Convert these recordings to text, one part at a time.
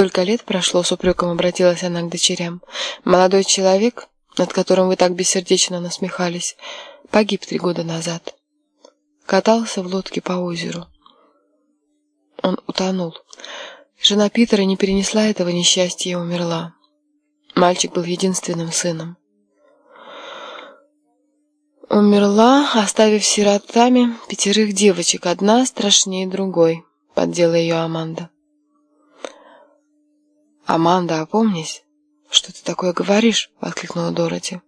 Столько лет прошло, с упреком обратилась она к дочерям. Молодой человек, над которым вы так бессердечно насмехались, погиб три года назад. Катался в лодке по озеру. Он утонул. Жена Питера не перенесла этого несчастья и умерла. Мальчик был единственным сыном. Умерла, оставив сиротами пятерых девочек, одна страшнее другой, поддела ее Аманда. «Аманда, опомнись, что ты такое говоришь?» — воскликнула Дороти.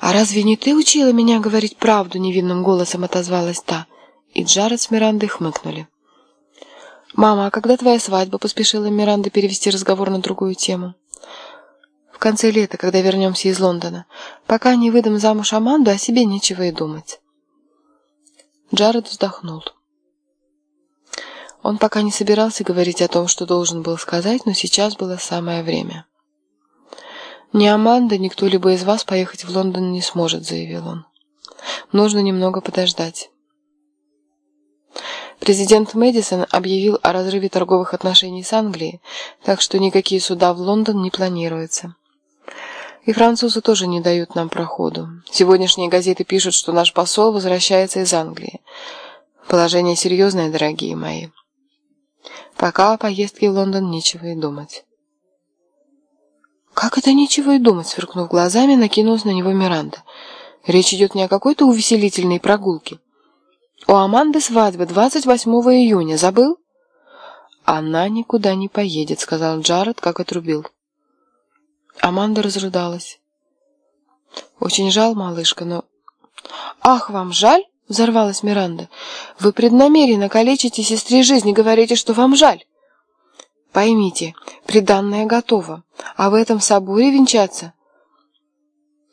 «А разве не ты учила меня говорить правду?» — невинным голосом отозвалась та, и Джаред с Мирандой хмыкнули. «Мама, а когда твоя свадьба?» — поспешила Миранда перевести разговор на другую тему. «В конце лета, когда вернемся из Лондона. Пока не выдам замуж Аманду, о себе нечего и думать». Джаред вздохнул. Он пока не собирался говорить о том, что должен был сказать, но сейчас было самое время. «Ни Аманда, ни кто-либо из вас поехать в Лондон не сможет», — заявил он. «Нужно немного подождать». Президент Мэдисон объявил о разрыве торговых отношений с Англией, так что никакие суда в Лондон не планируются. И французы тоже не дают нам проходу. Сегодняшние газеты пишут, что наш посол возвращается из Англии. Положение серьезное, дорогие мои. Пока о поездке в Лондон нечего и думать. «Как это нечего и думать?» сверкнув глазами, накинулась на него Миранда. «Речь идет не о какой-то увеселительной прогулке. У Аманды свадьба 28 июня. Забыл?» «Она никуда не поедет», — сказал Джаред, как отрубил. Аманда разрыдалась. «Очень жаль, малышка, но...» «Ах, вам жаль?» — взорвалась Миранда. «Вы преднамеренно калечите сестре жизнь и говорите, что вам жаль. Поймите, приданное готово, а в этом соборе венчаться?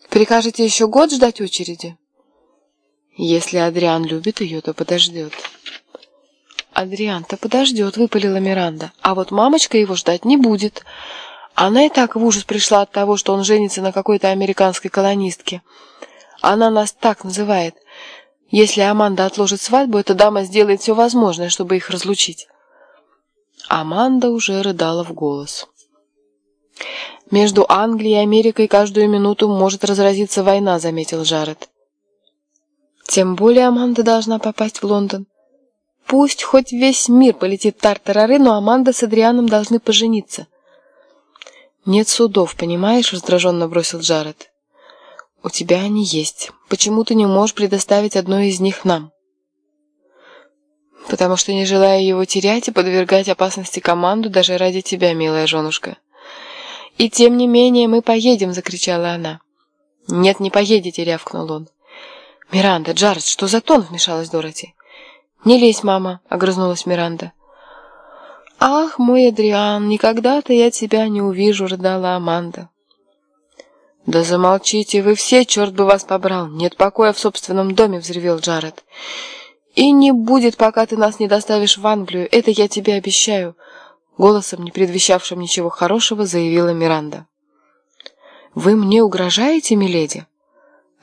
Прикажете еще год ждать очереди?» «Если Адриан любит ее, то подождет». «Адриан-то подождет», — выпалила Миранда. «А вот мамочка его ждать не будет. Она и так в ужас пришла от того, что он женится на какой-то американской колонистке. Она нас так называет. Если Аманда отложит свадьбу, эта дама сделает все возможное, чтобы их разлучить. Аманда уже рыдала в голос. «Между Англией и Америкой каждую минуту может разразиться война», — заметил Джаред. «Тем более Аманда должна попасть в Лондон. Пусть хоть весь мир полетит тартарары, но Аманда с Адрианом должны пожениться». «Нет судов, понимаешь?» — раздраженно бросил Джаред. У тебя они есть. Почему ты не можешь предоставить одно из них нам? Потому что не желаю его терять и подвергать опасности команду даже ради тебя, милая женушка. И тем не менее мы поедем, закричала она. Нет, не поедете, рявкнул он. Миранда, Джаред, что за тон? вмешалась Дороти. Не лезь, мама, огрызнулась Миранда. Ах, мой Адриан, никогда-то я тебя не увижу, рыдала Аманда. «Да замолчите вы все, черт бы вас побрал! Нет покоя в собственном доме!» — взревел Джаред. «И не будет, пока ты нас не доставишь в Англию, это я тебе обещаю!» Голосом, не предвещавшим ничего хорошего, заявила Миранда. «Вы мне угрожаете, миледи?»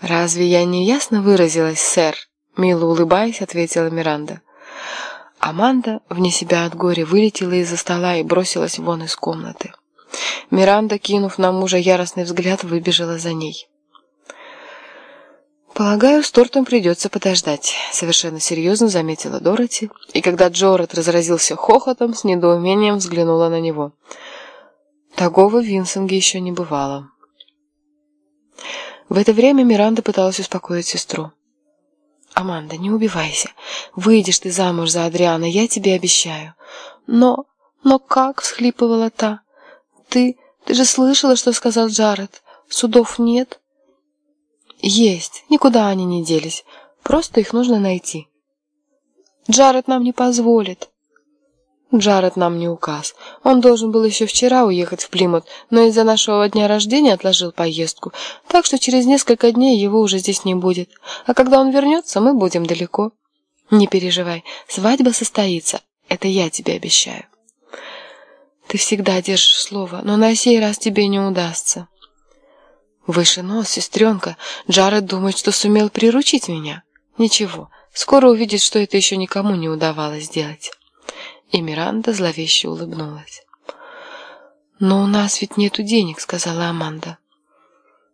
«Разве я не ясно выразилась, сэр?» Мило улыбаясь, ответила Миранда. Аманда, вне себя от горя, вылетела из-за стола и бросилась вон из комнаты. Миранда, кинув на мужа яростный взгляд, выбежала за ней. «Полагаю, с тортом придется подождать», — совершенно серьезно заметила Дороти, и когда Джоред разразился хохотом, с недоумением взглянула на него. Такого в Винсинге еще не бывало. В это время Миранда пыталась успокоить сестру. «Аманда, не убивайся. Выйдешь ты замуж за Адриана, я тебе обещаю». «Но... но как?» — всхлипывала та. «Ты... ты же слышала, что сказал Джаред? Судов нет?» «Есть. Никуда они не делись. Просто их нужно найти». «Джаред нам не позволит». Джаред нам не указ. Он должен был еще вчера уехать в Плимут, но из-за нашего дня рождения отложил поездку, так что через несколько дней его уже здесь не будет. А когда он вернется, мы будем далеко. Не переживай, свадьба состоится. Это я тебе обещаю. Ты всегда держишь слово, но на сей раз тебе не удастся. Выше нос, сестренка. Джаред думает, что сумел приручить меня. Ничего, скоро увидит, что это еще никому не удавалось сделать. И Миранда зловеще улыбнулась. «Но у нас ведь нету денег», — сказала Аманда.